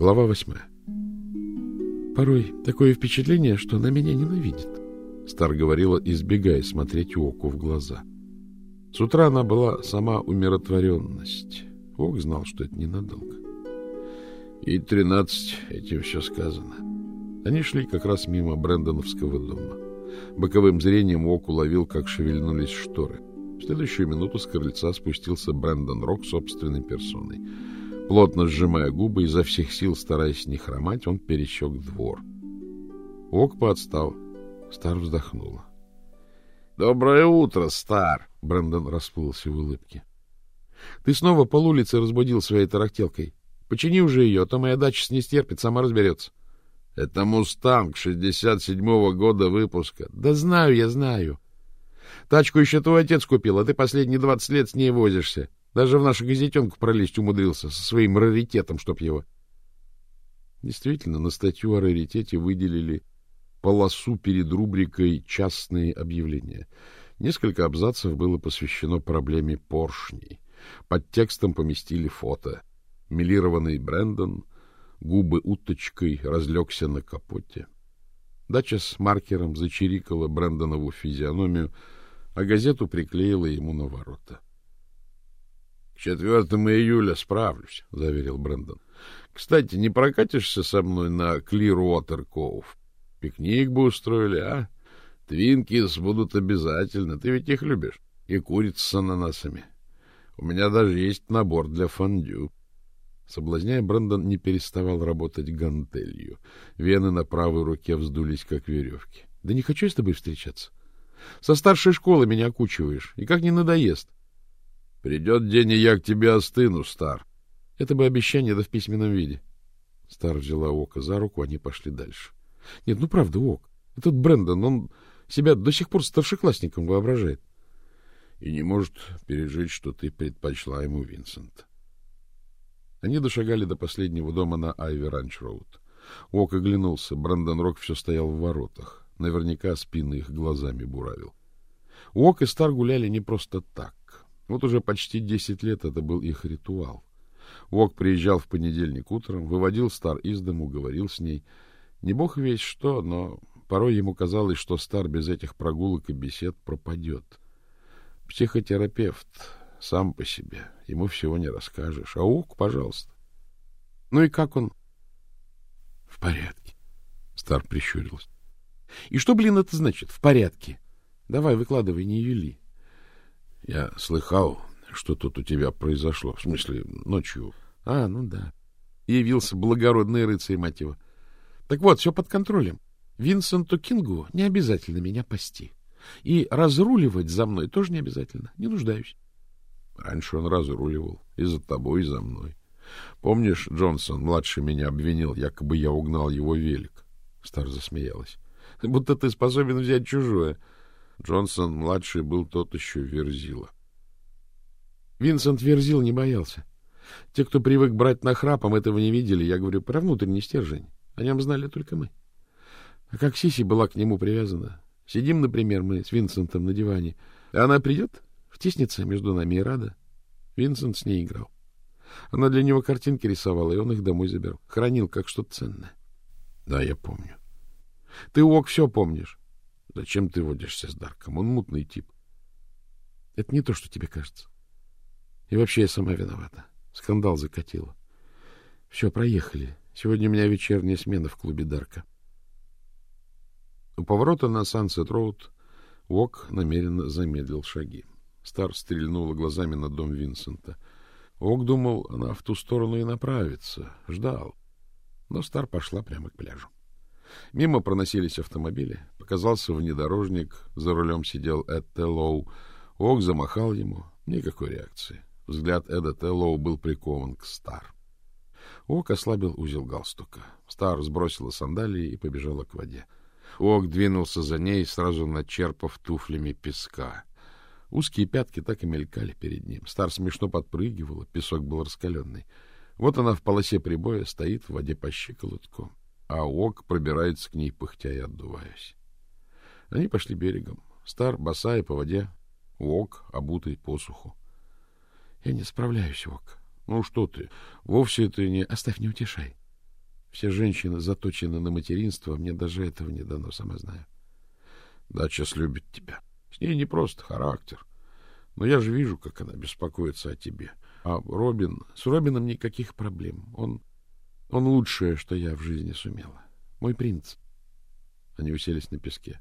Глава восьмая. Порой такое впечатление, что она меня ненавидит, Стар говорила, избегая смотреть Оку в глаза. С утра она была сама умиротворенность. Ок знал, что это ненадолго. И тринадцать, этим все сказано. Они шли как раз мимо Брэндоновского дома. Боковым зрением Ок уловил, как шевельнулись шторы. В следующую минуту с крыльца спустился Брэндон Рок собственной персоной. Плотно сжимая губы, изо всех сил стараясь не хромать, он пересек двор. Ок поотстал. Стар вздохнула. — Доброе утро, Стар! — Брэндон расплылся в улыбке. — Ты снова пол улицы разбудил своей тарахтелкой. Почини уже ее, а то моя дача с ней стерпит, сама разберется. — Это «Мустанг» 67-го года выпуска. — Да знаю, я знаю. Тачку еще твой отец купил, а ты последние двадцать лет с ней возишься. Даже в нашу газетенку пролезть умудрился со своим раритетом, чтоб его. Действительно, на статью о раритете выделили полосу перед рубрикой «Частные объявления». Несколько абзацев было посвящено проблеме поршней. Под текстом поместили фото. Милированный Брэндон, губы уточкой, разлегся на капоте. Дача с маркером зачирикала Брэндонову физиономию, а газету приклеила ему на ворота. — 4 июля справлюсь, — заверил Брэндон. — Кстати, не прокатишься со мной на Clearwater Cove? Пикник бы устроили, а? Твинкис будут обязательно. Ты ведь их любишь. И курица с ананасами. У меня даже есть набор для фондю. Соблазняя, Брэндон не переставал работать гантелью. Вены на правой руке вздулись, как веревки. — Да не хочу я с тобой встречаться. Со старшей школы меня окучиваешь. И как не надоест. — Придет день, и я к тебе остыну, Стар. Это бы обещание, да в письменном виде. Стар взяла Ока за руку, они пошли дальше. — Нет, ну правда, Ок. Этот Брэндон, он себя до сих пор старшеклассником воображает. И не может пережить, что ты предпочла ему Винсента. Они дошагали до последнего дома на Айви Ранч Роуд. Ок оглянулся. Брэндон Рок все стоял в воротах. Наверняка спины их глазами буравил. Ок и Стар гуляли не просто так. Вот уже почти десять лет это был их ритуал. Ок приезжал в понедельник утром, выводил Стар из дому, говорил с ней. Не бог весь что, но порой ему казалось, что Стар без этих прогулок и бесед пропадет. Психотерапевт сам по себе. Ему всего не расскажешь. А Ук, пожалуйста. Ну и как он? В порядке. Стар прищурился. И что, блин, это значит? В порядке. Давай, выкладывай, не юли. Я слыхал, что тут у тебя произошло. В смысле, ночью. А, ну да. Явился благородный рыцарь, мать его. Так вот, все под контролем. Винсенту Кингу не обязательно меня пасти. И разруливать за мной тоже не обязательно. Не нуждаюсь. Раньше он разруливал. И за тобой, и за мной. Помнишь, Джонсон, младший, меня обвинил, якобы я угнал его велик? Стар засмеялась. Будто ты способен взять чужое. Джонсон, младший, был тот еще верзила. Винсент верзил не боялся. Те, кто привык брать нахрапом, этого не видели. Я говорю про внутренний стержень. О нем знали только мы. А как Сиси была к нему привязана? Сидим, например, мы с Винсентом на диване, а она придет, втиснется между нами и рада. Винсент с ней играл. Она для него картинки рисовала, и он их домой забирал. Хранил как что-то ценное. Да, я помню. Ты, Ок, все помнишь. Зачем ты водишься с Дарком? Он мутный тип. Это не то, что тебе кажется. И вообще я сама виновата. Скандал закатила. Все, проехали. Сегодня у меня вечерняя смена в клубе Дарка. У поворота на Сансет-Роуд Уок намеренно замедлил шаги. Стар стрельнула глазами на дом Винсента. Уок думал, она в ту сторону и направится. Ждал. Но Стар пошла прямо к пляжу. Мимо проносились автомобили. Показался внедорожник. За рулем сидел Эд Теллоу. Уок замахал ему. Никакой реакции. Взгляд Эда Теллоу был прикован к Стар. Уок ослабил узел галстука. Стар сбросила сандалии и побежала к воде. Уок двинулся за ней, сразу начерпав туфлями песка. Узкие пятки так и мелькали перед ним. Стар смешно подпрыгивала, песок был раскаленный. Вот она в полосе прибоя стоит в воде по щиколотку, а Уок пробирается к ней, пыхтя и отдуваясь. Они пошли берегом. Стар, босая по воде, Уок, обутый посуху. — Я не справляюсь, Уок. — Ну что ты, вовсе ты не... — Оставь, не утешай. Все женщины заточены на материнство, мне даже этого не дано, сама знаю. Дача любит тебя. С ней не просто характер. Но я же вижу, как она беспокоится о тебе. А Робин... С Робином никаких проблем. Он... Он лучшее, что я в жизни сумела. Мой принц. Они уселись на песке.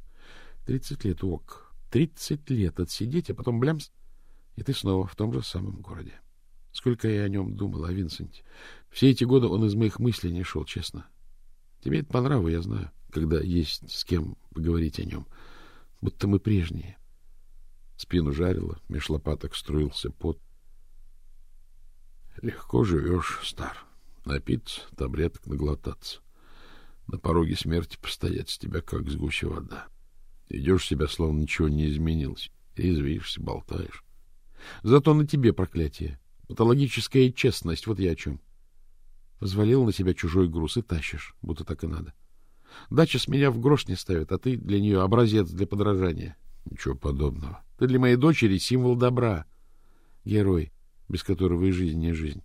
Тридцать лет, ок. Тридцать лет отсидеть, а потом блямс, и ты снова в том же самом городе. Сколько я о нем думал, о Винсенте. Все эти годы он из моих мыслей не шел, честно. Тебе это по нраву, я знаю, когда есть с кем поговорить о нем. Будто мы прежние. Спину жарило, меж лопаток струился пот. Легко живешь, стар. Напиться, таблеток наглотаться. На пороге смерти постоять с тебя, как с гуся вода. Идешь себя, словно ничего не изменилось. Резвишься, болтаешь. Зато на тебе проклятие. Патологическая честность, вот я о чем. Взвалил на себя чужой груз и тащишь, будто так и надо. Дача с меня в грош не ставит, а ты для нее образец для подражания. Ничего подобного. Ты для моей дочери символ добра. Герой, без которого и жизнь не жизнь.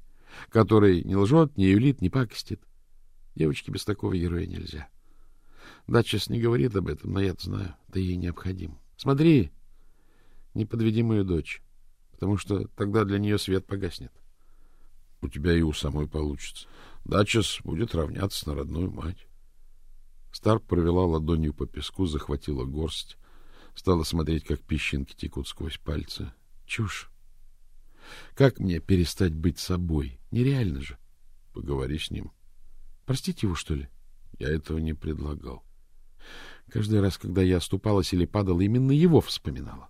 Который не лжет, не юлит, не пакостит. Девочке без такого героя нельзя. Дача не говорит об этом, но я знаю, ты ей необходим. Смотри, не подведи мою дочь потому что тогда для нее свет погаснет. У тебя и у самой получится. Дачес будет равняться на родную мать. Старк провела ладонью по песку, захватила горсть, стала смотреть, как песчинки текут сквозь пальцы. Чушь. Как мне перестать быть собой? Нереально же. Поговори с ним. Простите его, что ли? Я этого не предлагал. Каждый раз, когда я оступалась или падала, именно его вспоминала.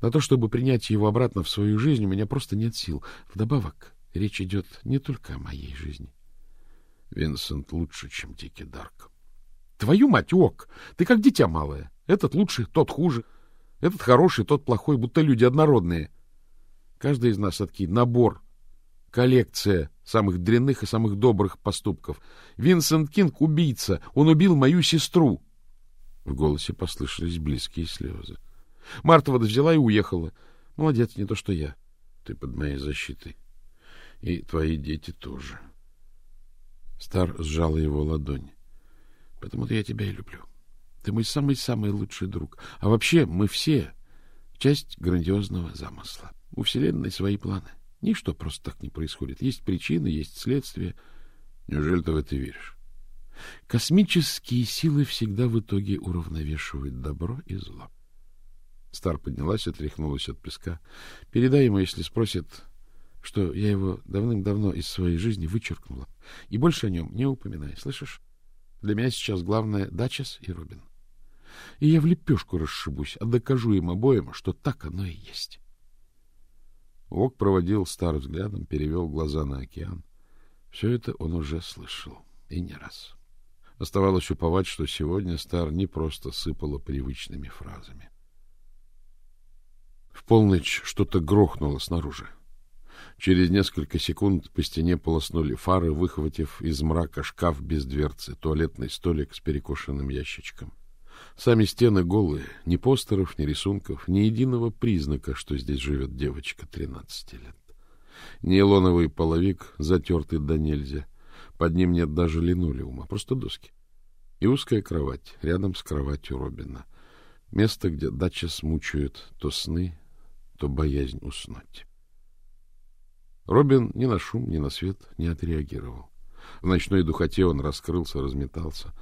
На то, чтобы принять его обратно в свою жизнь, у меня просто нет сил. Вдобавок, речь идет не только о моей жизни. Винсент лучше, чем Дикий Дарк. Твою мать, Ок! Ты как дитя малое. Этот лучше, тот хуже. Этот хороший, тот плохой, будто люди однородные. Каждый из нас таки набор, коллекция самых дрянных и самых добрых поступков. Винсент Кинг — убийца. Он убил мою сестру. В голосе послышались близкие слезы. Марта вот взяла и уехала. Молодец, не то что я. Ты под моей защитой. И твои дети тоже. Стар сжала его ладонь. Потому-то я тебя и люблю. Ты мой самый-самый лучший друг. А вообще мы все часть грандиозного замысла. У Вселенной свои планы. Ничто просто так не происходит. Есть причины, есть следствие. Неужели ты в это веришь? Космические силы всегда в итоге уравновешивают добро и зло. Стар поднялась, отряхнулась от песка. Передай ему, если спросит, что я его давным-давно из своей жизни вычеркнула. И больше о нем не упоминай, слышишь? Для меня сейчас главное Дачес и Робин. И я в лепешку расшибусь, а докажу им обоим, что так оно и есть. Ок проводил Стар взглядом, перевел глаза на океан. Все это он уже слышал, и не раз. Оставалось уповать, что сегодня Стар не просто сыпала привычными фразами. В полночь что-то грохнуло снаружи. Через несколько секунд по стене полоснули фары, выхватив из мрака шкаф без дверцы, туалетный столик с перекошенным ящичком. Сами стены голые, ни постеров, ни рисунков, ни единого признака, что здесь живет девочка тринадцати лет. Нейлоновый половик, затертый до нельзя. Под ним нет даже линолеума, просто доски. И узкая кровать рядом с кроватью Робина. Место, где дача смучают то сны, то боязнь уснуть. Робин ни на шум, ни на свет не отреагировал. В ночной духоте он раскрылся, разметался.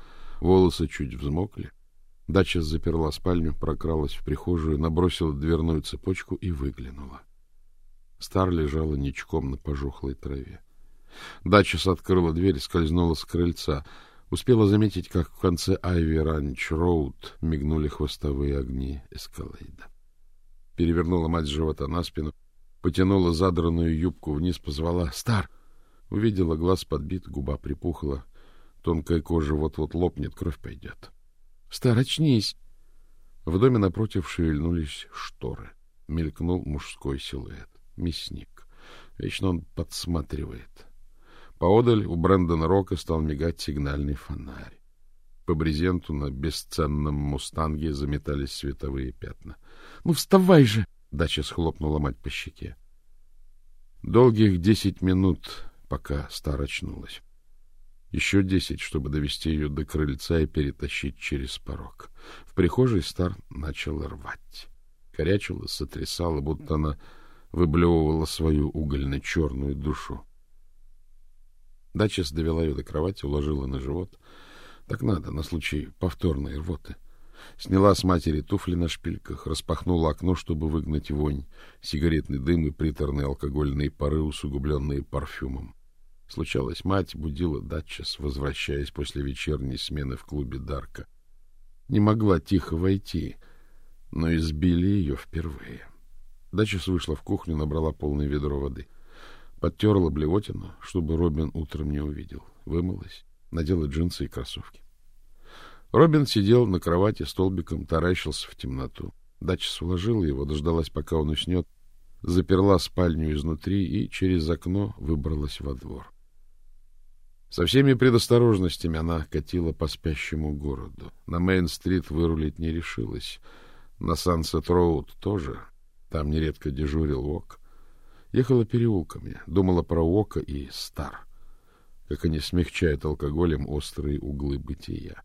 Волосы чуть взмокли. Дача заперла спальню, прокралась в прихожую, набросила дверную цепочку и выглянула. Стар лежала ничком на пожухлой траве. Дача открыла дверь, скользнула с крыльца. Успела заметить, как в конце Айви Ранч Роуд мигнули хвостовые огни эскалейда перевернула мать живота на спину, потянула задранную юбку вниз, позвала «Стар!» Увидела, глаз подбит, губа припухла, тонкая кожа вот-вот лопнет, кровь пойдет. «Стар, очнись!» В доме напротив шевельнулись шторы. Мелькнул мужской силуэт. Мясник. Вечно он подсматривает. Поодаль у Брэндона Рока стал мигать сигнальный фонарь. По брезенту на бесценном мустанге заметались световые пятна. — Ну, вставай же! — дача схлопнула мать по щеке. Долгих десять минут, пока Стар очнулась. Еще десять, чтобы довести ее до крыльца и перетащить через порог. В прихожей Стар начал рвать. Корячила, сотрясала, будто она выблевывала свою угольно-черную душу. Дачес довела ее до кровати, уложила на живот. Так надо, на случай повторной рвоты. Сняла с матери туфли на шпильках, распахнула окно, чтобы выгнать вонь, сигаретный дым и приторные алкогольные пары, усугубленные парфюмом. Случалось, мать будила Датчес, возвращаясь после вечерней смены в клубе Дарка. Не могла тихо войти, но избили ее впервые. Датчес вышла в кухню, набрала полное ведро воды. Подтерла блевотину, чтобы Робин утром не увидел. Вымылась, надела джинсы и кроссовки. Робин сидел на кровати столбиком, таращился в темноту. Дача уложила его, дождалась, пока он уснет, заперла спальню изнутри и через окно выбралась во двор. Со всеми предосторожностями она катила по спящему городу. На Мейн-стрит вырулить не решилась. На Сансет-роуд тоже. Там нередко дежурил Ок. Ехала переулками, думала про Ока и Стар, как они смягчают алкоголем острые углы бытия.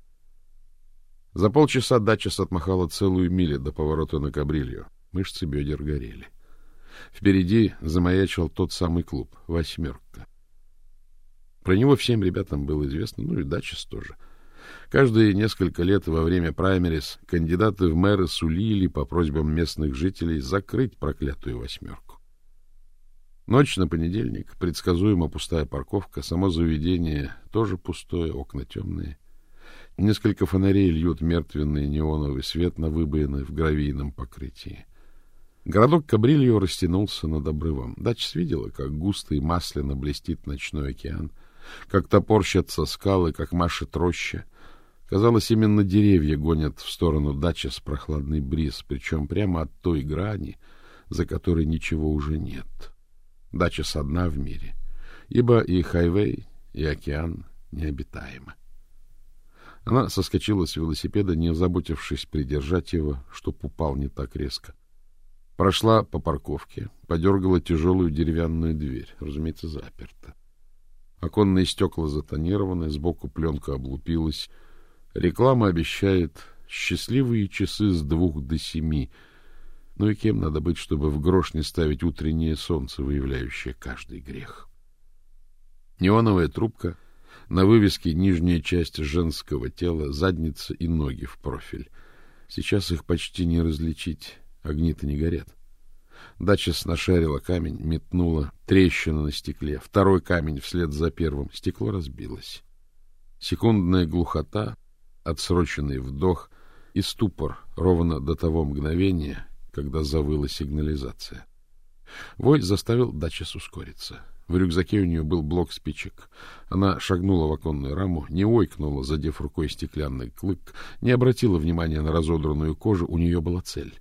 За полчаса дача отмахала целую милю до поворота на Кабрилью. Мышцы бедер горели. Впереди замаячил тот самый клуб «Восьмерка». Про него всем ребятам было известно, ну и Дачес тоже. Каждые несколько лет во время праймерис кандидаты в мэры сулили по просьбам местных жителей закрыть проклятую «восьмерку». Ночь на понедельник, предсказуемо пустая парковка, само заведение тоже пустое, окна темные — Несколько фонарей льют мертвенный неоновый свет на выбоины в гравийном покрытии. Городок Кабрильо растянулся над обрывом. Дачс видела, как густо и масляно блестит ночной океан, как топорщатся скалы, как машет роща. Казалось, именно деревья гонят в сторону дачи с прохладный бриз, причем прямо от той грани, за которой ничего уже нет. Дача с одна в мире, ибо и хайвей, и океан необитаемы. Она соскочила с велосипеда, не заботившись придержать его, чтоб упал не так резко. Прошла по парковке, подергала тяжелую деревянную дверь, разумеется, заперта. Оконные стекла затонированы, сбоку пленка облупилась. Реклама обещает счастливые часы с двух до семи. Ну и кем надо быть, чтобы в грош не ставить утреннее солнце, выявляющее каждый грех? Неоновая трубка — на вывеске нижняя часть женского тела, задница и ноги в профиль. Сейчас их почти не различить, огни-то не горят. Дача снашарила камень, метнула, трещина на стекле, второй камень вслед за первым, стекло разбилось. Секундная глухота, отсроченный вдох и ступор ровно до того мгновения, когда завыла сигнализация. Вой заставил Дачес ускориться. В рюкзаке у нее был блок спичек. Она шагнула в оконную раму, не ойкнула, задев рукой стеклянный клык, не обратила внимания на разодранную кожу, у нее была цель.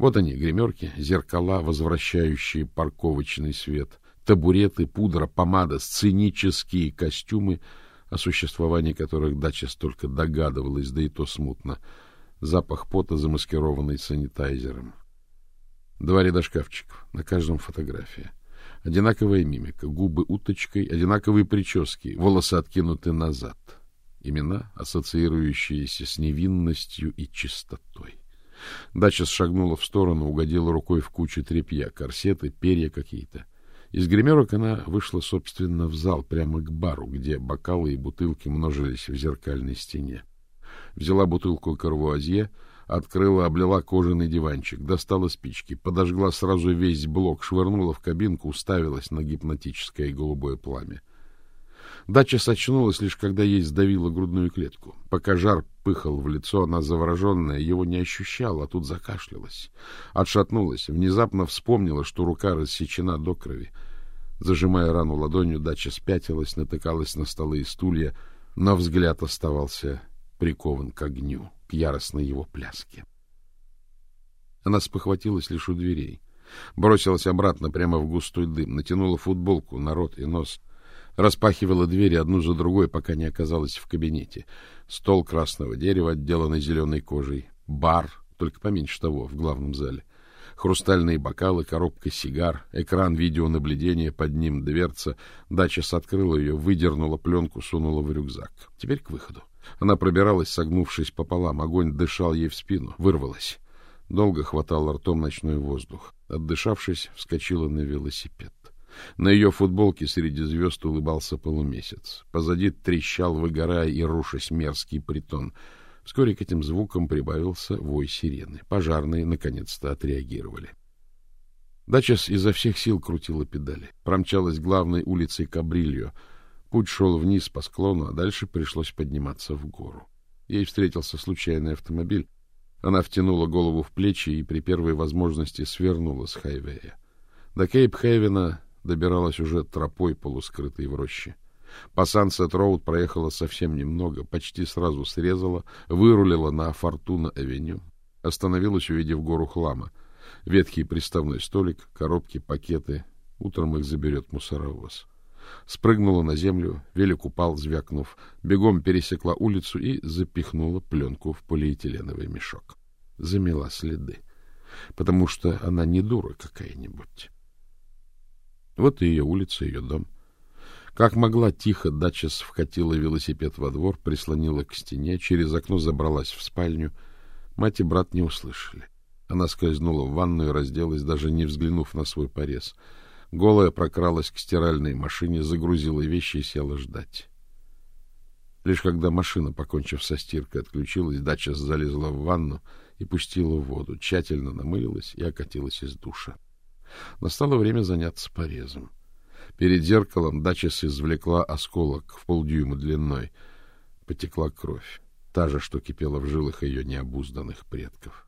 Вот они, гримерки, зеркала, возвращающие парковочный свет, табуреты, пудра, помада, сценические костюмы, о существовании которых дача столько догадывалась, да и то смутно. Запах пота, замаскированный санитайзером. Два ряда шкафчиков, на каждом фотография. Одинаковая мимика, губы уточкой, одинаковые прически, волосы откинуты назад. Имена, ассоциирующиеся с невинностью и чистотой. Дача шагнула в сторону, угодила рукой в кучу тряпья, корсеты, перья какие-то. Из гримерок она вышла, собственно, в зал, прямо к бару, где бокалы и бутылки множились в зеркальной стене. Взяла бутылку карвуазье, Открыла, облила кожаный диванчик, достала спички, подожгла сразу весь блок, швырнула в кабинку, уставилась на гипнотическое голубое пламя. Дача сочнулась лишь когда ей сдавила грудную клетку. Пока жар пыхал в лицо, она завороженная его не ощущала, а тут закашлялась. Отшатнулась, внезапно вспомнила, что рука рассечена до крови. Зажимая рану ладонью, дача спятилась, натыкалась на столы и стулья, но взгляд оставался прикован к огню к яростной его пляске. Она спохватилась лишь у дверей. Бросилась обратно прямо в густой дым, натянула футболку на рот и нос, распахивала двери одну за другой, пока не оказалась в кабинете. Стол красного дерева, отделанный зеленой кожей, бар, только поменьше того, в главном зале, Хрустальные бокалы, коробка сигар, экран видеонаблюдения, под ним дверца. Дача открыла ее, выдернула пленку, сунула в рюкзак. Теперь к выходу. Она пробиралась, согнувшись пополам. Огонь дышал ей в спину. Вырвалась. Долго хватало ртом ночной воздух. Отдышавшись, вскочила на велосипед. На ее футболке среди звезд улыбался полумесяц. Позади трещал, выгорая и рушась мерзкий притон. Вскоре к этим звукам прибавился вой сирены. Пожарные наконец-то отреагировали. Дачес изо всех сил крутила педали. Промчалась главной улицей Кабрильо. Путь шел вниз по склону, а дальше пришлось подниматься в гору. Ей встретился случайный автомобиль. Она втянула голову в плечи и при первой возможности свернула с хайвея. До Кейп-Хейвена добиралась уже тропой, полускрытой в роще. По Сансет-Роуд проехала совсем немного, почти сразу срезала, вырулила на Фортуна-авеню, остановилась, увидев гору хлама. Ветхий приставной столик, коробки, пакеты. Утром их заберет мусоровоз. Спрыгнула на землю, велик упал, звякнув, бегом пересекла улицу и запихнула пленку в полиэтиленовый мешок. Замела следы, потому что она не дура какая-нибудь. Вот и ее улица, ее дом. Как могла, тихо Датчес вкатила велосипед во двор, прислонила к стене, через окно забралась в спальню. Мать и брат не услышали. Она скользнула в ванную разделась, даже не взглянув на свой порез. Голая прокралась к стиральной машине, загрузила вещи и села ждать. Лишь когда машина, покончив со стиркой, отключилась, Дача залезла в ванну и пустила воду, тщательно намылилась и окатилась из душа. Настало время заняться порезом. Перед зеркалом Дачес извлекла осколок в полдюйма длиной. Потекла кровь, та же, что кипела в жилах ее необузданных предков.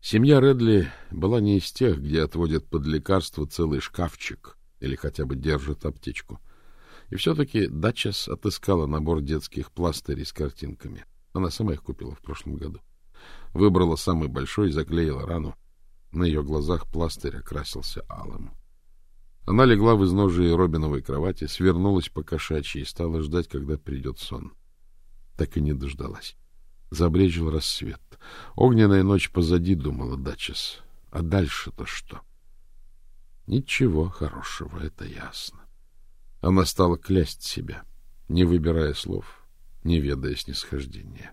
Семья Редли была не из тех, где отводят под лекарство целый шкафчик или хотя бы держат аптечку. И все-таки Дачес отыскала набор детских пластырей с картинками. Она сама их купила в прошлом году. Выбрала самый большой и заклеила рану. На ее глазах пластырь окрасился алым. Она легла в изножие Робиновой кровати, свернулась по кошачьей и стала ждать, когда придет сон. Так и не дождалась. Забрежил рассвет. Огненная ночь позади, думала Дачес. А дальше-то что? Ничего хорошего, это ясно. Она стала клясть себя, не выбирая слов, не ведая снисхождения.